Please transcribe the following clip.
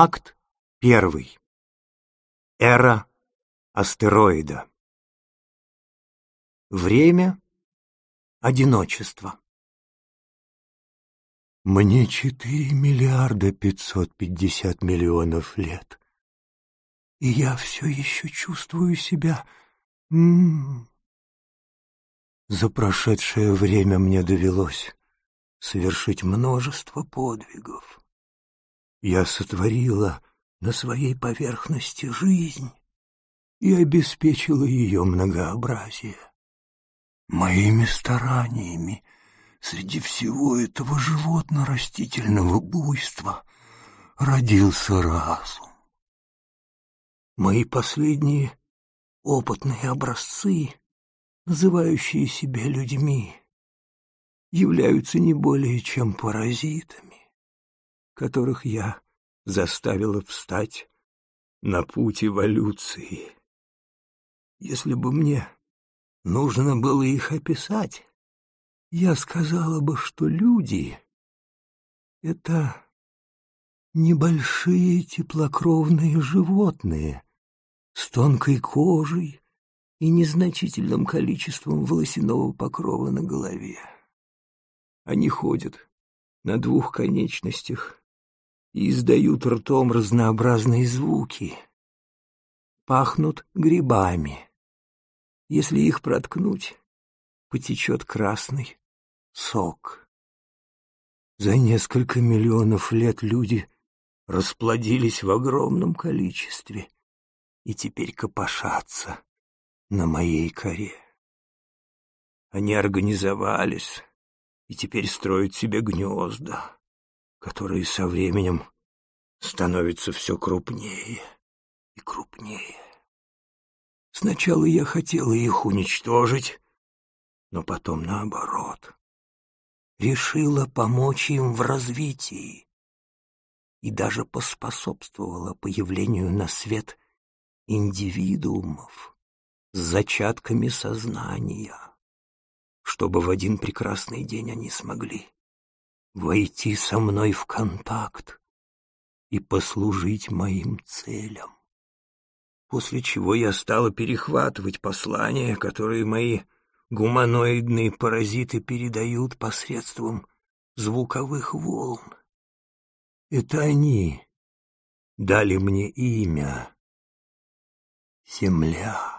Акт первый. Эра астероида. Время одиночества. Мне четыре миллиарда пятьсот пятьдесят миллионов лет, и я все еще чувствую себя... М -м -м. За прошедшее время мне довелось совершить множество подвигов. Я сотворила на своей поверхности жизнь и обеспечила ее многообразие. Моими стараниями среди всего этого животно-растительного буйства родился разум. Мои последние опытные образцы, называющие себя людьми, являются не более чем паразитами которых я заставила встать на путь эволюции. Если бы мне нужно было их описать, я сказала бы, что люди — это небольшие теплокровные животные с тонкой кожей и незначительным количеством волосяного покрова на голове. Они ходят на двух конечностях и издают ртом разнообразные звуки. Пахнут грибами. Если их проткнуть, потечет красный сок. За несколько миллионов лет люди расплодились в огромном количестве и теперь копошатся на моей коре. Они организовались и теперь строят себе гнезда которые со временем становятся все крупнее и крупнее. Сначала я хотела их уничтожить, но потом наоборот. Решила помочь им в развитии и даже поспособствовала появлению на свет индивидуумов с зачатками сознания, чтобы в один прекрасный день они смогли войти со мной в контакт и послужить моим целям. После чего я стала перехватывать послания, которые мои гуманоидные паразиты передают посредством звуковых волн. Это они дали мне имя — Земля.